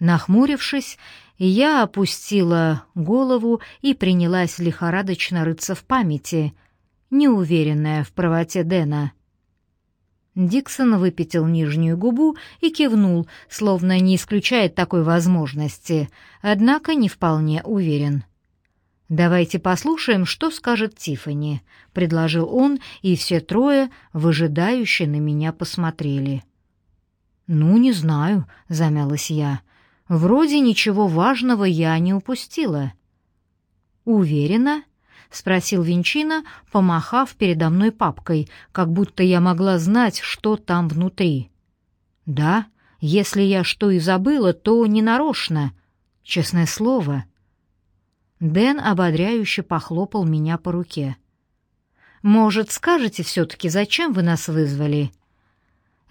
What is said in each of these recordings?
Нахмурившись, я опустила голову и принялась лихорадочно рыться в памяти, неуверенная в правоте Дэна. Диксон выпятил нижнюю губу и кивнул, словно не исключает такой возможности, однако не вполне уверен. «Давайте послушаем, что скажет Тиффани», — предложил он, и все трое выжидающе на меня посмотрели. «Ну, не знаю», — замялась я. «Вроде ничего важного я не упустила». «Уверена?» — спросил Винчина, помахав передо мной папкой, как будто я могла знать, что там внутри. «Да, если я что и забыла, то ненарочно. Честное слово». Дэн ободряюще похлопал меня по руке. «Может, скажете все-таки, зачем вы нас вызвали?»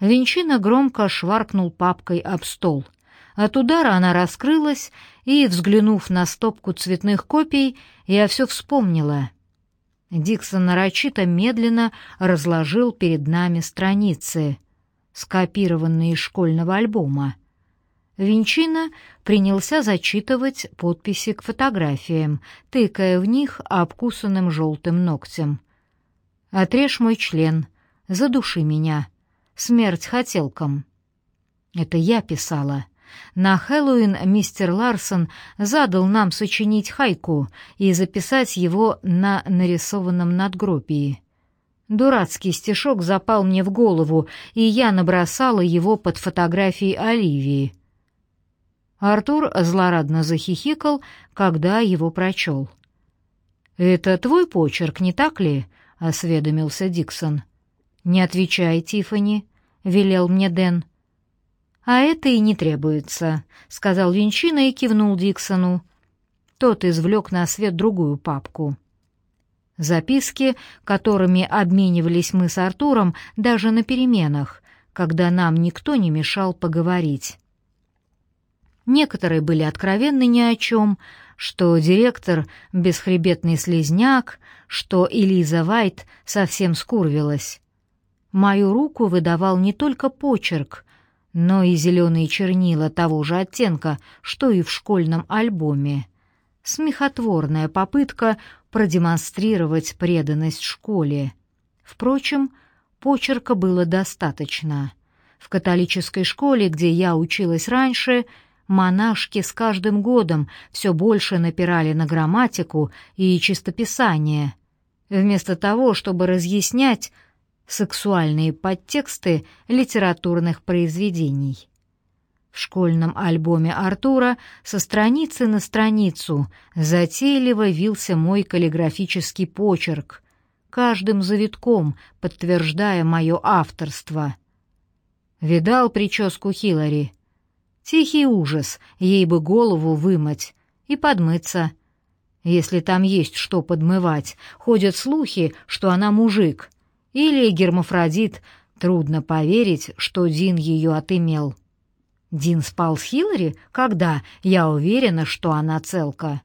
Винчина громко шваркнул папкой об стол. От удара она раскрылась, и, взглянув на стопку цветных копий, я все вспомнила. Диксон нарочито медленно разложил перед нами страницы, скопированные из школьного альбома. Винчина принялся зачитывать подписи к фотографиям, тыкая в них обкусанным желтым ногтем. «Отрежь мой член, задуши меня, смерть хотелкам». Это я писала. На Хэллоуин мистер Ларсон задал нам сочинить хайку и записать его на нарисованном надгробии. Дурацкий стишок запал мне в голову, и я набросала его под фотографией Оливии. Артур злорадно захихикал, когда его прочел. «Это твой почерк, не так ли?» — осведомился Диксон. «Не отвечай, Тиффани», — велел мне Дэн. «А это и не требуется», — сказал Винчина и кивнул Диксону. Тот извлек на свет другую папку. Записки, которыми обменивались мы с Артуром даже на переменах, когда нам никто не мешал поговорить. Некоторые были откровенны ни о чем, что директор — бесхребетный слезняк, что Элиза Вайт совсем скурвилась. Мою руку выдавал не только почерк, но и зеленые чернила того же оттенка, что и в школьном альбоме. Смехотворная попытка продемонстрировать преданность школе. Впрочем, почерка было достаточно. В католической школе, где я училась раньше, монашки с каждым годом все больше напирали на грамматику и чистописание. Вместо того, чтобы разъяснять, сексуальные подтексты литературных произведений. В школьном альбоме Артура со страницы на страницу затейливо вился мой каллиграфический почерк, каждым завитком подтверждая мое авторство. Видал прическу Хиллари? Тихий ужас, ей бы голову вымыть и подмыться. Если там есть что подмывать, ходят слухи, что она мужик — или гермафродит, трудно поверить, что Дин ее отымел. Дин спал с Хиллари? Когда? Я уверена, что она целка.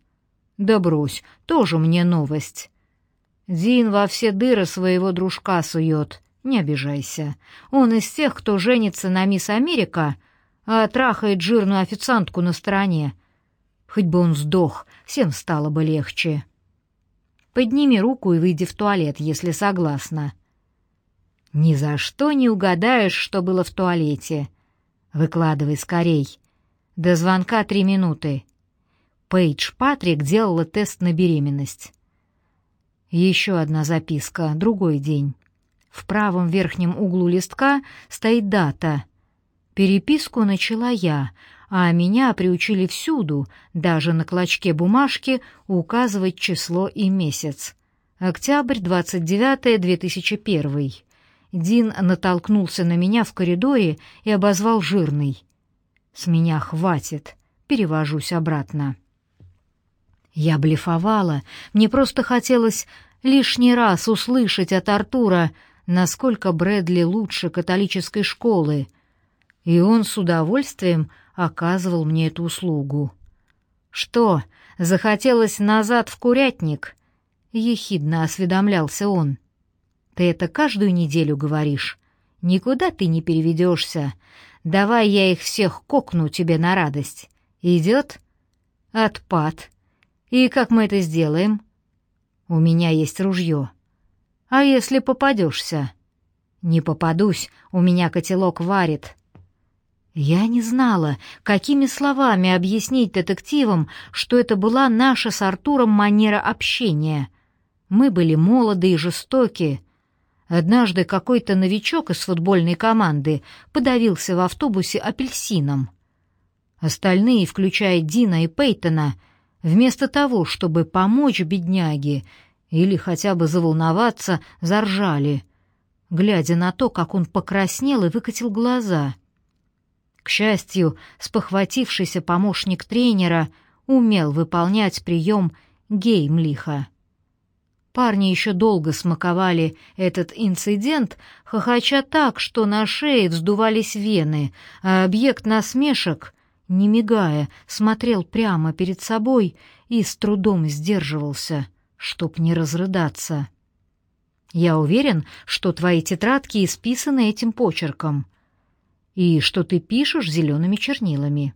Да брось, тоже мне новость. Дин во все дыры своего дружка сует. Не обижайся. Он из тех, кто женится на мисс Америка, а трахает жирную официантку на стороне. Хоть бы он сдох, всем стало бы легче. Подними руку и выйди в туалет, если согласна. Ни за что не угадаешь, что было в туалете. Выкладывай скорей. До звонка три минуты. Пейдж Патрик делала тест на беременность. Еще одна записка, другой день. В правом верхнем углу листка стоит дата. Переписку начала я, а меня приучили всюду, даже на клочке бумажки, указывать число и месяц. Октябрь 29 2001 Дин натолкнулся на меня в коридоре и обозвал жирный. «С меня хватит», перевожусь обратно. Я блефовала, мне просто хотелось лишний раз услышать от Артура, насколько Брэдли лучше католической школы, и он с удовольствием оказывал мне эту услугу. «Что, захотелось назад в курятник?» — ехидно осведомлялся он. Ты это каждую неделю говоришь. Никуда ты не переведешься. Давай я их всех кокну тебе на радость. Идет? Отпад. И как мы это сделаем? У меня есть ружье. А если попадешься? Не попадусь, у меня котелок варит. Я не знала, какими словами объяснить детективам, что это была наша с Артуром манера общения. Мы были молоды и жестоки. Однажды какой-то новичок из футбольной команды подавился в автобусе апельсином. Остальные, включая Дина и Пейтона, вместо того, чтобы помочь бедняге или хотя бы заволноваться, заржали, глядя на то, как он покраснел и выкатил глаза — к счастью, спохватившийся помощник тренера умел выполнять прием геймлиха. Парни еще долго смаковали этот инцидент, хохоча так, что на шее вздувались вены, а объект насмешек, не мигая, смотрел прямо перед собой и с трудом сдерживался, чтоб не разрыдаться. «Я уверен, что твои тетрадки исписаны этим почерком», и что ты пишешь зелеными чернилами».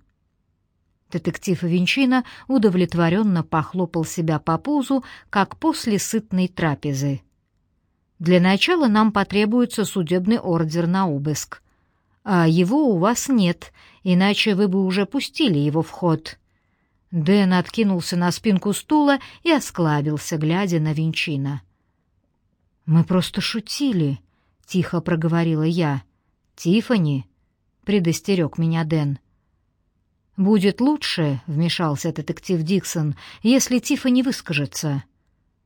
Детектив Винчина удовлетворенно похлопал себя по пузу, как после сытной трапезы. «Для начала нам потребуется судебный ордер на обыск. А его у вас нет, иначе вы бы уже пустили его в ход». Дэн откинулся на спинку стула и осклабился, глядя на Винчина. «Мы просто шутили», — тихо проговорила я. «Тиффани, предостерег меня Дэн. «Будет лучше», — вмешался детектив Диксон, — «если Тифа не выскажется.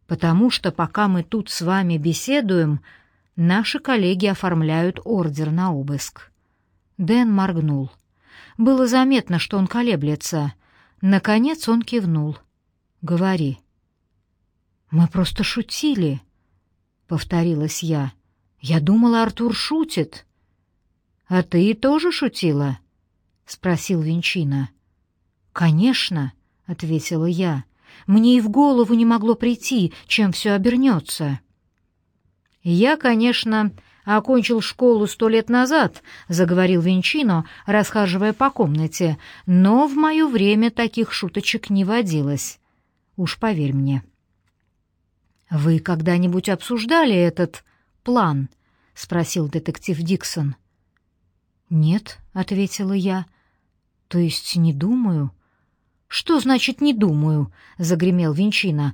Потому что пока мы тут с вами беседуем, наши коллеги оформляют ордер на обыск». Дэн моргнул. Было заметно, что он колеблется. Наконец он кивнул. «Говори». «Мы просто шутили», — повторилась я. «Я думала, Артур шутит». «А ты тоже шутила?» — спросил Винчина. «Конечно», — ответила я. «Мне и в голову не могло прийти, чем все обернется». «Я, конечно, окончил школу сто лет назад», — заговорил Винчино, расхаживая по комнате, «но в мое время таких шуточек не водилось. Уж поверь мне». «Вы когда-нибудь обсуждали этот план?» — спросил детектив Диксон. «Нет», — ответила я. «То есть не думаю?» «Что значит «не думаю»?» — загремел Винчина.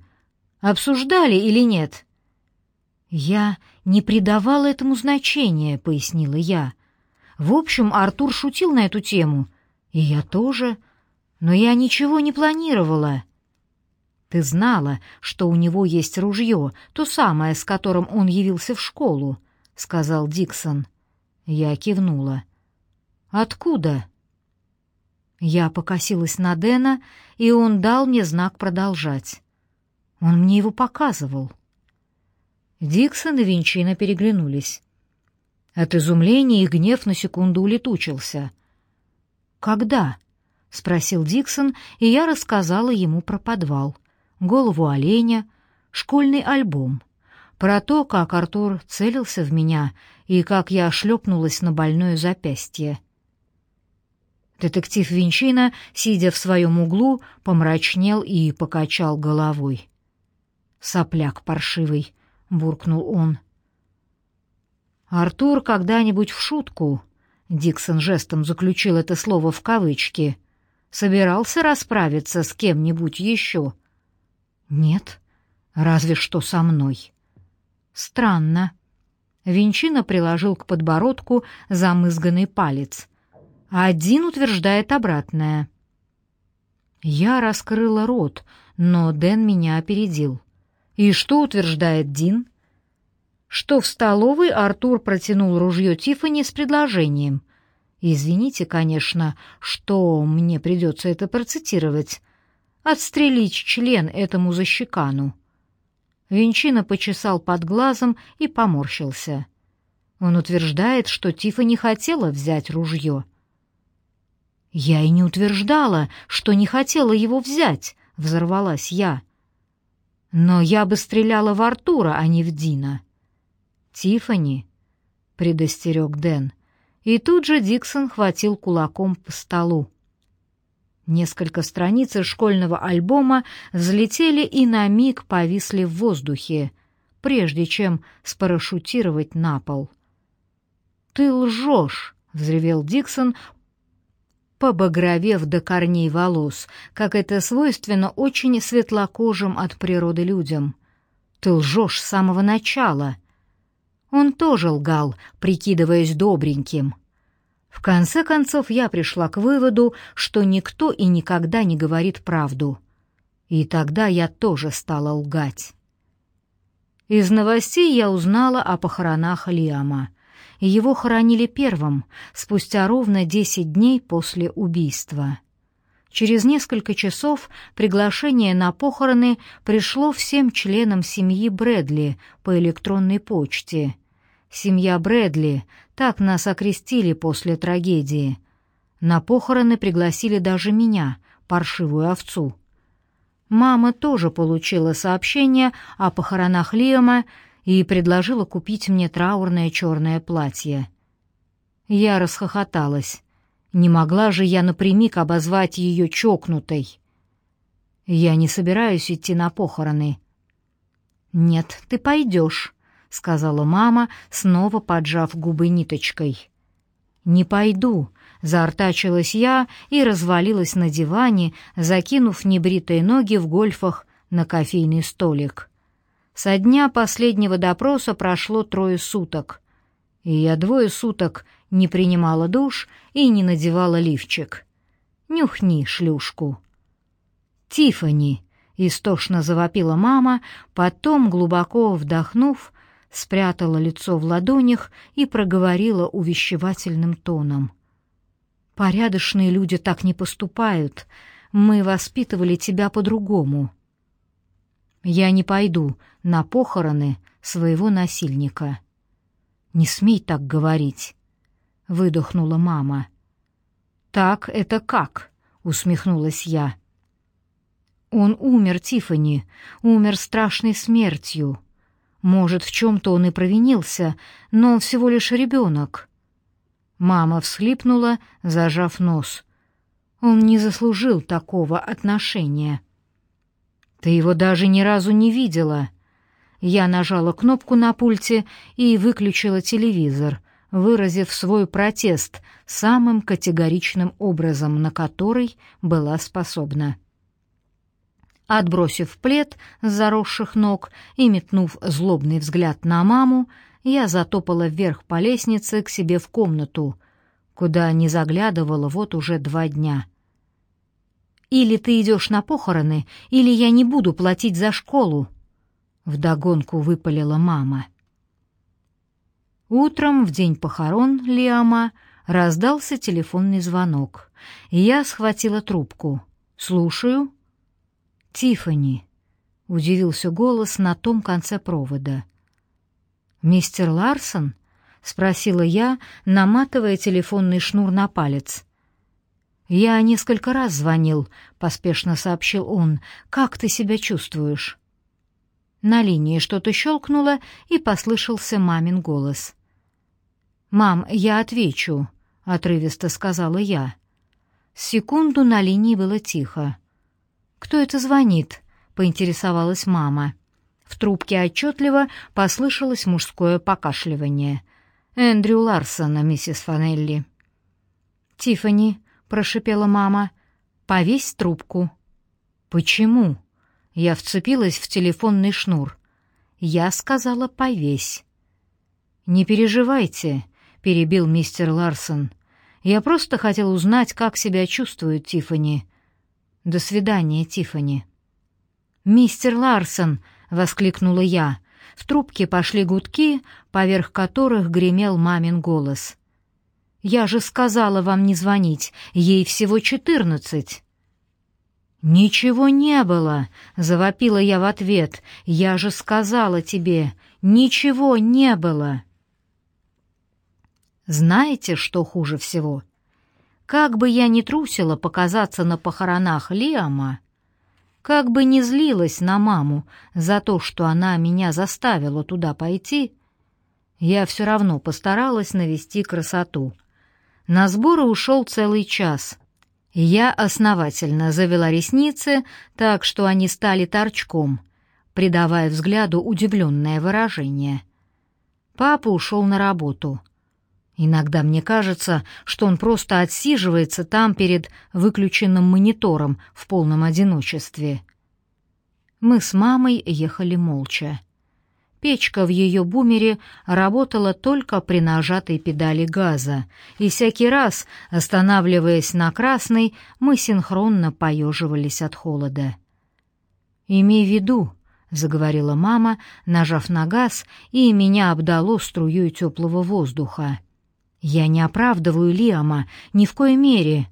«Обсуждали или нет?» «Я не придавала этому значения», — пояснила я. «В общем, Артур шутил на эту тему, и я тоже, но я ничего не планировала». «Ты знала, что у него есть ружье, то самое, с которым он явился в школу», — сказал Диксон. Я кивнула. Откуда?» Я покосилась на Дэна, и он дал мне знак продолжать. Он мне его показывал. Диксон и Винчина переглянулись. От изумления их гнев на секунду улетучился. «Когда?» — спросил Диксон, и я рассказала ему про подвал, голову оленя, школьный альбом, про то, как Артур целился в меня и как я шлепнулась на больное запястье. Детектив Винчина, сидя в своем углу, помрачнел и покачал головой. «Сопляк паршивый», — буркнул он. «Артур когда-нибудь в шутку», — Диксон жестом заключил это слово в кавычки, — «собирался расправиться с кем-нибудь еще?» «Нет, разве что со мной». «Странно». Винчина приложил к подбородку замызганный палец — а один утверждает обратное. Я раскрыла рот, но Дэн меня опередил. И что утверждает Дин? Что в столовой Артур протянул ружье Тиффани с предложением. Извините, конечно, что мне придется это процитировать. Отстрелить член этому защекану. Винчина почесал под глазом и поморщился. Он утверждает, что Тифа не хотела взять ружье — «Я и не утверждала, что не хотела его взять», — взорвалась я. «Но я бы стреляла в Артура, а не в Дина». «Тиффани», — предостерег Дэн, и тут же Диксон хватил кулаком по столу. Несколько страниц из школьного альбома взлетели и на миг повисли в воздухе, прежде чем спарашютировать на пол. «Ты лжешь!» — взревел Диксон, побагровев до корней волос, как это свойственно очень светлокожим от природы людям. «Ты лжешь с самого начала!» Он тоже лгал, прикидываясь добреньким. В конце концов я пришла к выводу, что никто и никогда не говорит правду. И тогда я тоже стала лгать. Из новостей я узнала о похоронах Лиама. Его хоронили первым, спустя ровно десять дней после убийства. Через несколько часов приглашение на похороны пришло всем членам семьи Брэдли по электронной почте. Семья Брэдли, так нас окрестили после трагедии. На похороны пригласили даже меня, паршивую овцу. Мама тоже получила сообщение о похоронах Лиама и предложила купить мне траурное черное платье. Я расхохоталась. Не могла же я напрямик обозвать ее чокнутой. Я не собираюсь идти на похороны. «Нет, ты пойдешь», — сказала мама, снова поджав губы ниточкой. «Не пойду», — заортачилась я и развалилась на диване, закинув небритые ноги в гольфах на кофейный столик. Со дня последнего допроса прошло трое суток, и я двое суток не принимала душ и не надевала лифчик. Нюхни шлюшку. Тифани, истошно завопила мама, потом глубоко вдохнув, спрятала лицо в ладонях и проговорила увещевательным тоном: Порядочные люди так не поступают. Мы воспитывали тебя по-другому. Я не пойду на похороны своего насильника. Не смей так говорить выдохнула мама. Так это как? усмехнулась я. Он умер, Тифани, умер страшной смертью. Может, в чем то он и провинился, но он всего лишь ребенок. Мама всхлипнула, зажав нос. Он не заслужил такого отношения. Ты его даже ни разу не видела. Я нажала кнопку на пульте и выключила телевизор, выразив свой протест самым категоричным образом, на который была способна. Отбросив плед с заросших ног и метнув злобный взгляд на маму, я затопала вверх по лестнице к себе в комнату, куда не заглядывала вот уже два дня. «Или ты идешь на похороны, или я не буду платить за школу», — вдогонку выпалила мама. Утром, в день похорон Лиама, раздался телефонный звонок. Я схватила трубку. «Слушаю». «Тиффани», — удивился голос на том конце провода. «Мистер Ларсон?» — спросила я, наматывая телефонный шнур на палец. «Я несколько раз звонил», — поспешно сообщил он. «Как ты себя чувствуешь?» На линии что-то щелкнуло, и послышался мамин голос. «Мам, я отвечу», — отрывисто сказала я. Секунду на линии было тихо. «Кто это звонит?» — поинтересовалась мама. В трубке отчетливо послышалось мужское покашливание. «Эндрю Ларсона, миссис Фанелли». «Тиффани», — прошипела мама, — «повесь трубку». «Почему?» Я вцепилась в телефонный шнур. Я сказала «повесь». «Не переживайте», — перебил мистер Ларсон. «Я просто хотел узнать, как себя чувствует Тифани. До свидания, Тифани. «Мистер Ларсон!» — воскликнула я. В трубке пошли гудки, поверх которых гремел мамин голос. «Я же сказала вам не звонить, ей всего четырнадцать». «Ничего не было!» — завопила я в ответ. «Я же сказала тебе, ничего не было!» Знаете, что хуже всего? Как бы я ни трусила показаться на похоронах Лиама, как бы ни злилась на маму за то, что она меня заставила туда пойти, я все равно постаралась навести красоту. На сборы ушел целый час. Я основательно завела ресницы, так что они стали торчком, придавая взгляду удивленное выражение. Папа ушел на работу. Иногда мне кажется, что он просто отсиживается там перед выключенным монитором в полном одиночестве. Мы с мамой ехали молча. Печка в ее бумере работала только при нажатой педали газа, и всякий раз, останавливаясь на красной, мы синхронно поеживались от холода. «Имей в виду», — заговорила мама, нажав на газ, и меня обдало струей теплого воздуха. «Я не оправдываю Лиама, ни в коей мере.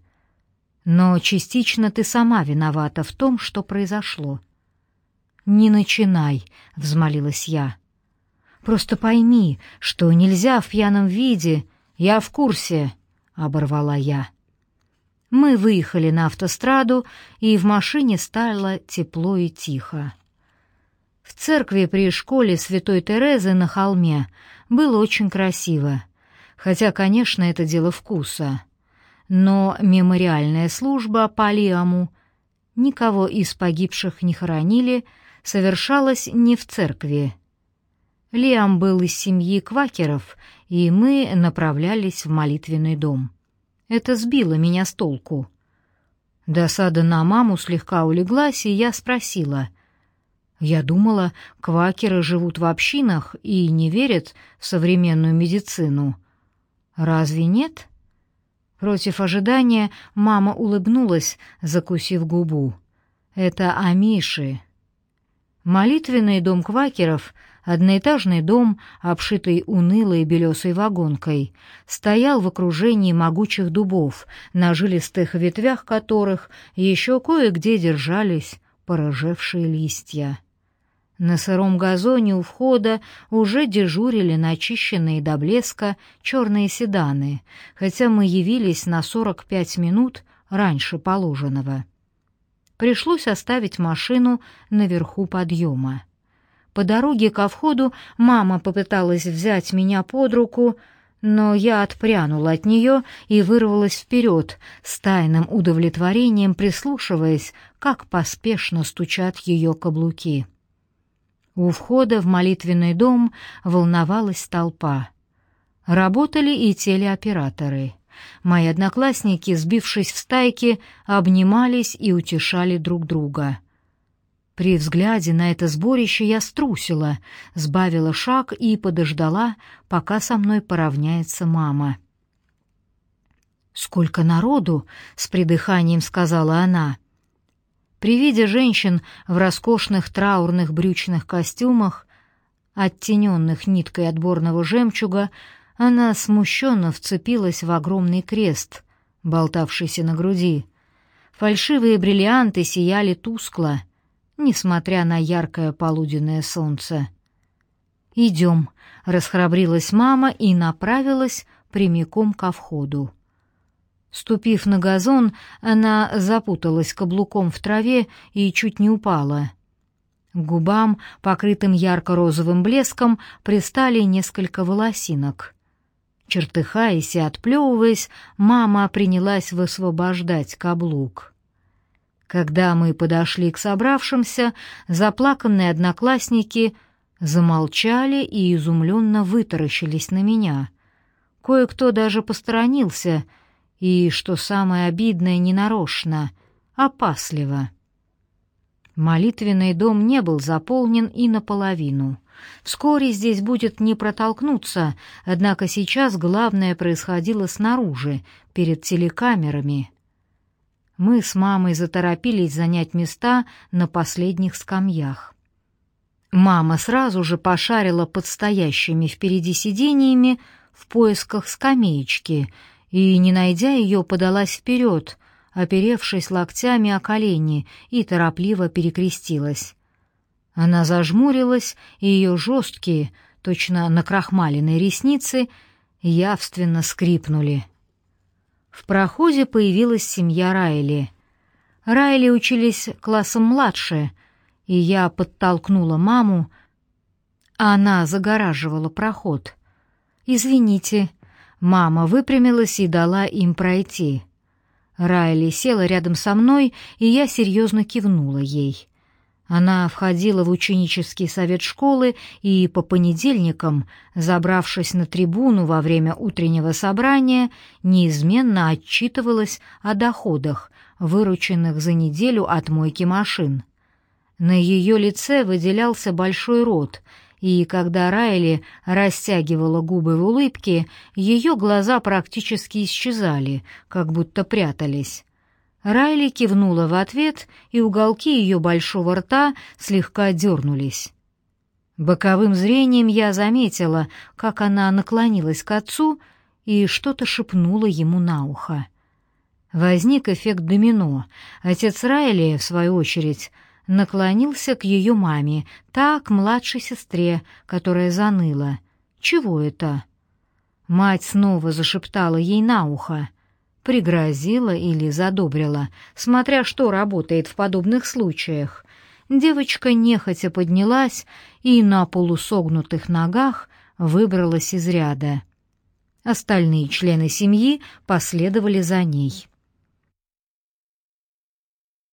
Но частично ты сама виновата в том, что произошло. «Не начинай», — взмолилась я. «Просто пойми, что нельзя в пьяном виде. Я в курсе», — оборвала я. Мы выехали на автостраду, и в машине стало тепло и тихо. В церкви при школе Святой Терезы на холме было очень красиво, хотя, конечно, это дело вкуса. Но мемориальная служба по Лиаму никого из погибших не хоронили, — совершалось не в церкви. Лиам был из семьи квакеров, и мы направлялись в молитвенный дом. Это сбило меня с толку. Досада на маму слегка улеглась, и я спросила. Я думала, квакеры живут в общинах и не верят в современную медицину. Разве нет? Против ожидания мама улыбнулась, закусив губу. Это амиши, Молитвенный дом квакеров, одноэтажный дом, обшитый унылой белесой вагонкой, стоял в окружении могучих дубов, на жилистых ветвях которых еще кое-где держались порыжевшие листья. На сыром газоне у входа уже дежурили начищенные до блеска черные седаны, хотя мы явились на 45 минут раньше положенного пришлось оставить машину наверху подъема. По дороге ко входу мама попыталась взять меня под руку, но я отпрянула от нее и вырвалась вперед, с тайным удовлетворением прислушиваясь, как поспешно стучат ее каблуки. У входа в молитвенный дом волновалась толпа. Работали и телеоператоры. Мои одноклассники, сбившись в стайки, обнимались и утешали друг друга. При взгляде на это сборище я струсила, сбавила шаг и подождала, пока со мной поравняется мама. «Сколько народу!» — с придыханием сказала она. При виде женщин в роскошных траурных брючных костюмах, оттененных ниткой отборного жемчуга, она смущенно вцепилась в огромный крест, болтавшийся на груди. Фальшивые бриллианты сияли тускло, несмотря на яркое полуденное солнце. «Идем», — расхрабрилась мама и направилась прямиком ко входу. Ступив на газон, она запуталась каблуком в траве и чуть не упала. К губам, покрытым ярко-розовым блеском, пристали несколько волосинок. Чертыхаясь и отплевываясь, мама принялась высвобождать каблук. Когда мы подошли к собравшимся, заплаканные одноклассники замолчали и изумленно вытаращились на меня. Кое-кто даже посторонился, и, что самое обидное, ненарочно, опасливо. Молитвенный дом не был заполнен и наполовину — Вскоре здесь будет не протолкнуться, однако сейчас главное происходило снаружи, перед телекамерами. Мы с мамой заторопились занять места на последних скамьях. Мама сразу же пошарила под стоящими впереди сидениями в поисках скамеечки и, не найдя ее, подалась вперед, оперевшись локтями о колени, и торопливо перекрестилась. Она зажмурилась, и ее жесткие, точно накрахмаленные ресницы явственно скрипнули. В проходе появилась семья Райли. Райли учились классом младше, и я подтолкнула маму, а она загораживала проход. «Извините», мама выпрямилась и дала им пройти. Райли села рядом со мной, и я серьезно кивнула ей. Она входила в ученический совет школы и по понедельникам, забравшись на трибуну во время утреннего собрания, неизменно отчитывалась о доходах, вырученных за неделю от мойки машин. На ее лице выделялся большой рот, и когда Райли растягивала губы в улыбке, ее глаза практически исчезали, как будто прятались. Райли кивнула в ответ, и уголки ее большого рта слегка дернулись. Боковым зрением я заметила, как она наклонилась к отцу и что-то шепнула ему на ухо. Возник эффект домино. Отец Райли, в свою очередь, наклонился к ее маме, так младшей сестре, которая заныла. «Чего это?» Мать снова зашептала ей на ухо пригрозила или задобрила, смотря что работает в подобных случаях. Девочка нехотя поднялась и на полусогнутых ногах выбралась из ряда. Остальные члены семьи последовали за ней.